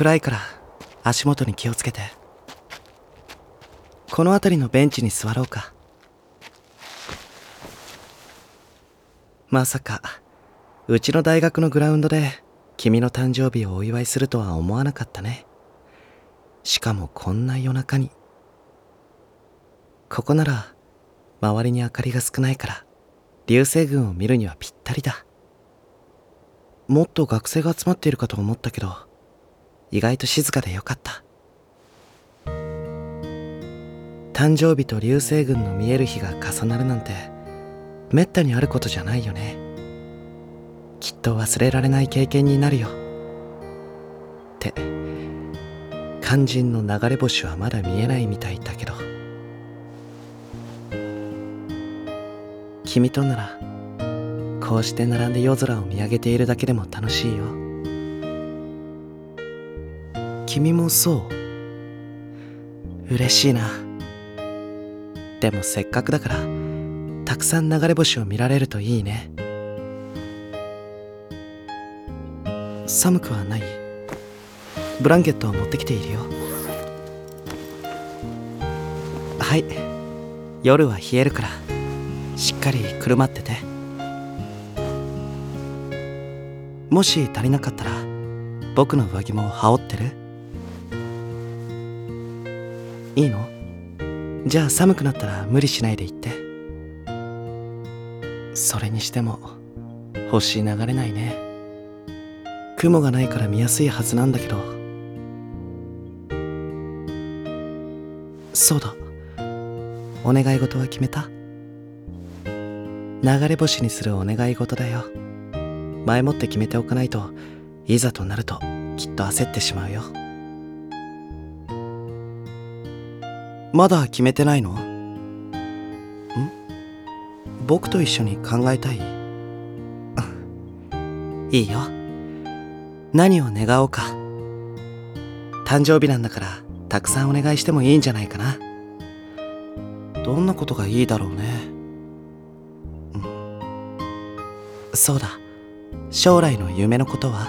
暗いから足元に気をつけて。この辺りのベンチに座ろうか。まさかうちの大学のグラウンドで君の誕生日をお祝いするとは思わなかったね。しかもこんな夜中に。ここなら周りに明かりが少ないから流星群を見るにはぴったりだ。もっと学生が集まっているかと思ったけど意外と静かでよかった。誕生日と流星群の見える日が重なるなんてめったにあることじゃないよね。きっと忘れられない経験になるよ。って肝心の流れ星はまだ見えないみたいだけど。君とならこうして並んで夜空を見上げているだけでも楽しいよ。君もそう。嬉しいな。でもせっかくだからたくさん流れ星を見られるといいね。寒くはない。ブランケットを持ってきているよ。はい。夜は冷えるから。しっかりくるまってて。もし足りなかったら僕の上着も羽織ってる？いいの？じゃあ寒くなったら無理しないで行って。それにしても星流れないね。雲がないから見やすいはずなんだけど。そうだ。お願い事は決めた。流れ星にするお願い事だよ。前もって決めておかないといざとなるときっと焦ってしまうよ。まだ決めてないの？ん？僕と一緒に考えたい？いいよ。何を願おうか。誕生日なんだからたくさんお願いしてもいいんじゃないかな。どんなことがいいだろうね。そうだ。将来の夢のことは？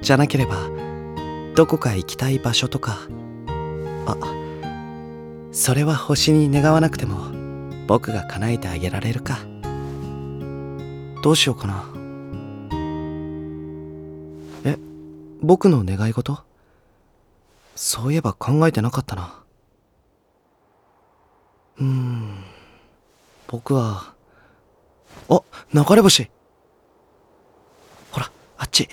じゃなければどこか行きたい場所とか。あそれは星に願わなくても僕が叶えてあげられるか。どうしようかな。え僕の願い事？そういえば考えてなかったな。うーん。僕はあ流れ星。ほらあっち。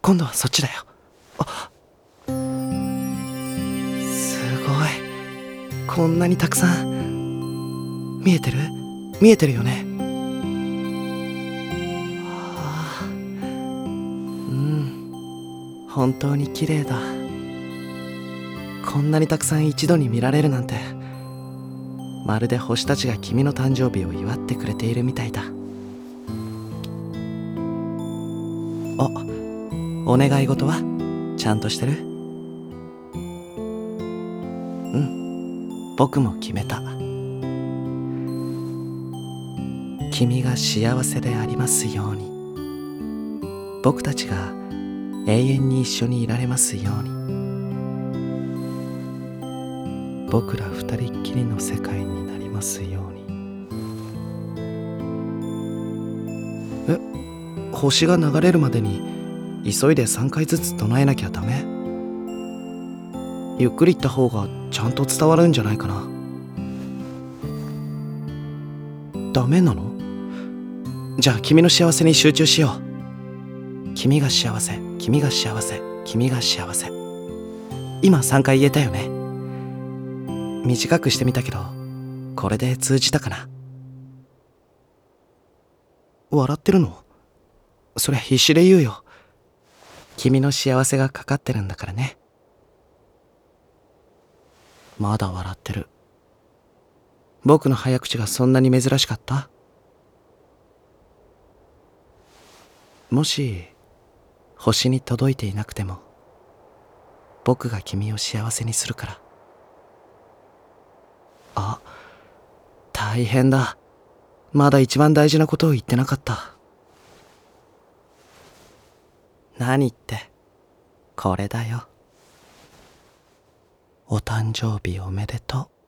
今度はそっちだよ。あっこんなにたくさん見えてる？見えてるよね？はあうん。本当に綺麗だ。こんなにたくさん一度に見られるなんて。まるで星たちが君の誕生日を祝ってくれているみたいだ。あお願い事は？ちゃんとしてる？僕も決めた。君が幸せでありますように。僕たちが永遠に一緒にいられますように。僕ら二人っきりの世界になりますように。え星が流れるまでに急いで3回ずつ唱えなきゃダメ？ゆっくり言った方がちゃんと伝わるんじゃないかな。ダメなの？じゃあ君の幸せに集中しよう。君が幸せ君が幸せ君が幸せ。今3回言えたよね？短くしてみたけどこれで通じたかな？笑ってるの？それ必死で言うよ。君の幸せがかかってるんだからね。まだ笑ってる。僕の早口がそんなに珍しかった？もし星に届いていなくても僕が君を幸せにするから。あ大変だ。まだ一番大事なことを言ってなかった。何ってこれだよ。お誕生日おめでとう。